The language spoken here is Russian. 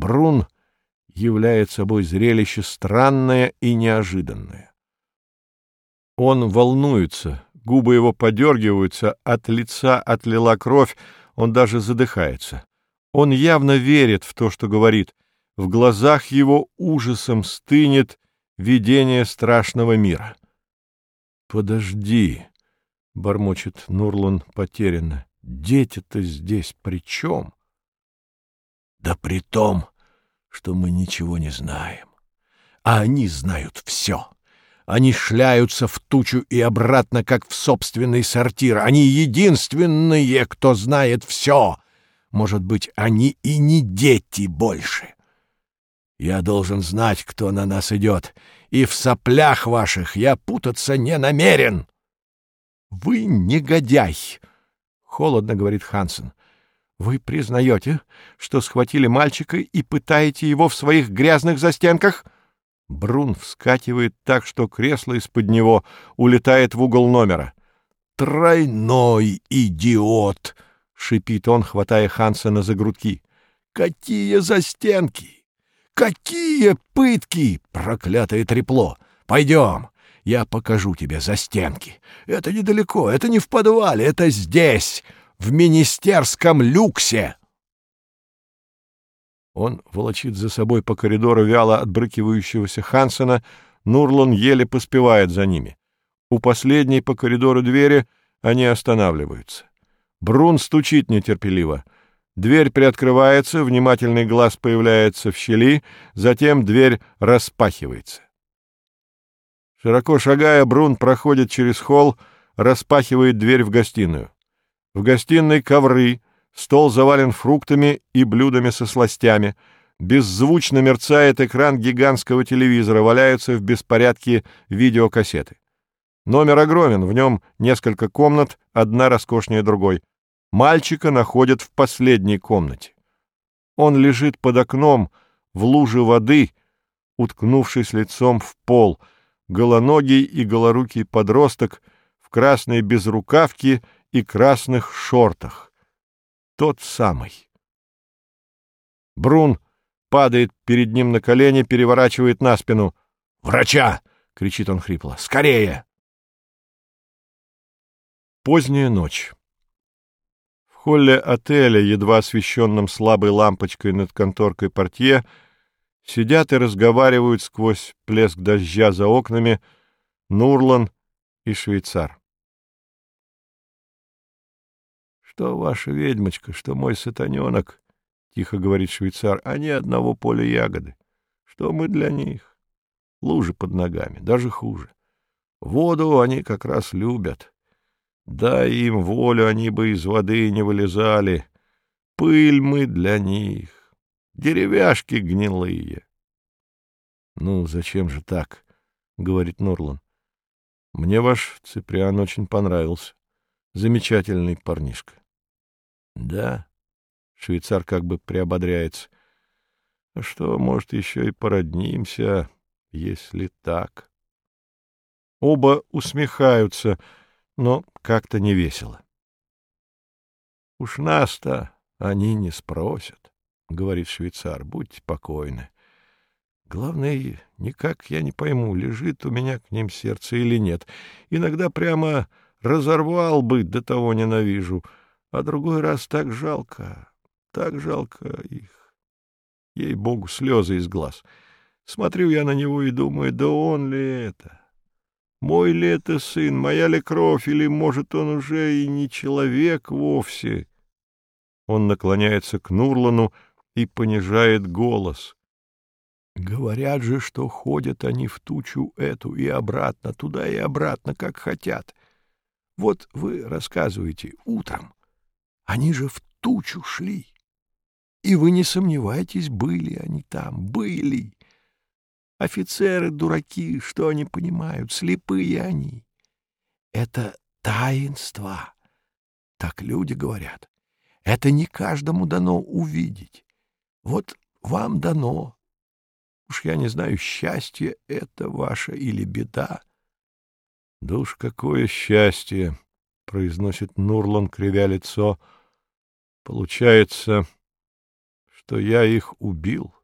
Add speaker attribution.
Speaker 1: Брун являет собой зрелище странное и неожиданное. Он волнуется, губы его подергиваются, от лица отлила кровь, он даже задыхается. Он явно верит в то, что говорит. В глазах его ужасом стынет видение страшного мира. «Подожди», — бормочет Нурлан потерянно, — «дети-то здесь при чем?»
Speaker 2: «Да при том, что мы ничего не знаем, а они знают все». Они шляются в тучу и обратно, как в собственный сортир. Они единственные, кто знает все. Может быть, они и не дети больше. Я должен знать, кто на нас идет, и в соплях ваших я путаться не намерен. — Вы негодяй! — холодно говорит Хансен. — Вы признаете, что схватили мальчика и пытаете его в своих грязных застенках? — Брун вскакивает так, что кресло из-под него улетает в угол номера. «Тройной идиот!» — шипит он, хватая Хансена за грудки. «Какие застенки! Какие пытки! Проклятое трепло! Пойдем, я покажу тебе застенки. Это недалеко, это не в подвале, это здесь, в министерском люксе!» Он волочит за собой по коридору вяло отбрыкивающегося Хансена, Нурлан еле поспевает за ними. У последней по коридору двери они останавливаются. Брун стучит нетерпеливо. Дверь приоткрывается, внимательный глаз появляется в щели, затем дверь распахивается. Широко шагая, Брун проходит через холл, распахивает дверь в гостиную. В гостиной ковры — Стол завален фруктами и блюдами со сластями. Беззвучно мерцает экран гигантского телевизора, валяются в беспорядке видеокассеты. Номер огромен, в нем несколько комнат, одна роскошнее другой. Мальчика находят в последней комнате. Он лежит под окном, в луже воды, уткнувшись лицом в пол, голоногий и голорукий подросток в красной безрукавке и красных шортах тот самый. Брун падает перед ним на колени, переворачивает на спину. «Врача!» — кричит он хрипло. «Скорее!» Поздняя ночь. В холле отеля, едва освещенном слабой лампочкой над конторкой портье, сидят и разговаривают сквозь плеск дождя за окнами Нурлан и швейцар. Что ваша ведьмочка, что мой сатаненок, — тихо говорит швейцар, — они одного поля ягоды. Что мы для них? Лужи под ногами, даже хуже. Воду они как раз любят. Дай им волю, они бы из воды не вылезали. Пыль мы для них. Деревяшки гнилые. — Ну, зачем же так? — говорит Нурлан. — Мне ваш Циприан очень понравился. Замечательный парнишка. Да, швейцар как бы приободряется. А что, может, еще и породнимся, если так? Оба усмехаются, но как-то не весело. Уж нас-то они не спросят, — говорит швейцар, — будьте покойны. Главное, никак я не пойму, лежит у меня к ним сердце или нет. Иногда прямо разорвал бы, до того ненавижу — а другой раз так жалко, так жалко их. Ей-богу, слезы из глаз. Смотрю я на него и думаю, да он ли это? Мой ли это сын, моя ли кровь, или, может, он уже и не человек вовсе? Он наклоняется к Нурлану и понижает голос. Говорят же, что ходят они в тучу эту и обратно, туда и обратно, как хотят. Вот вы рассказываете утром. Они же в тучу шли. И вы не сомневайтесь, были они там, были. Офицеры дураки, что они понимают, слепые они. Это таинство, так люди говорят. Это не каждому дано увидеть. Вот вам дано. Уж я не знаю, счастье это ваше или беда. — Да уж какое счастье! — произносит Нурлан, кривя лицо — Получается,
Speaker 1: что я их убил.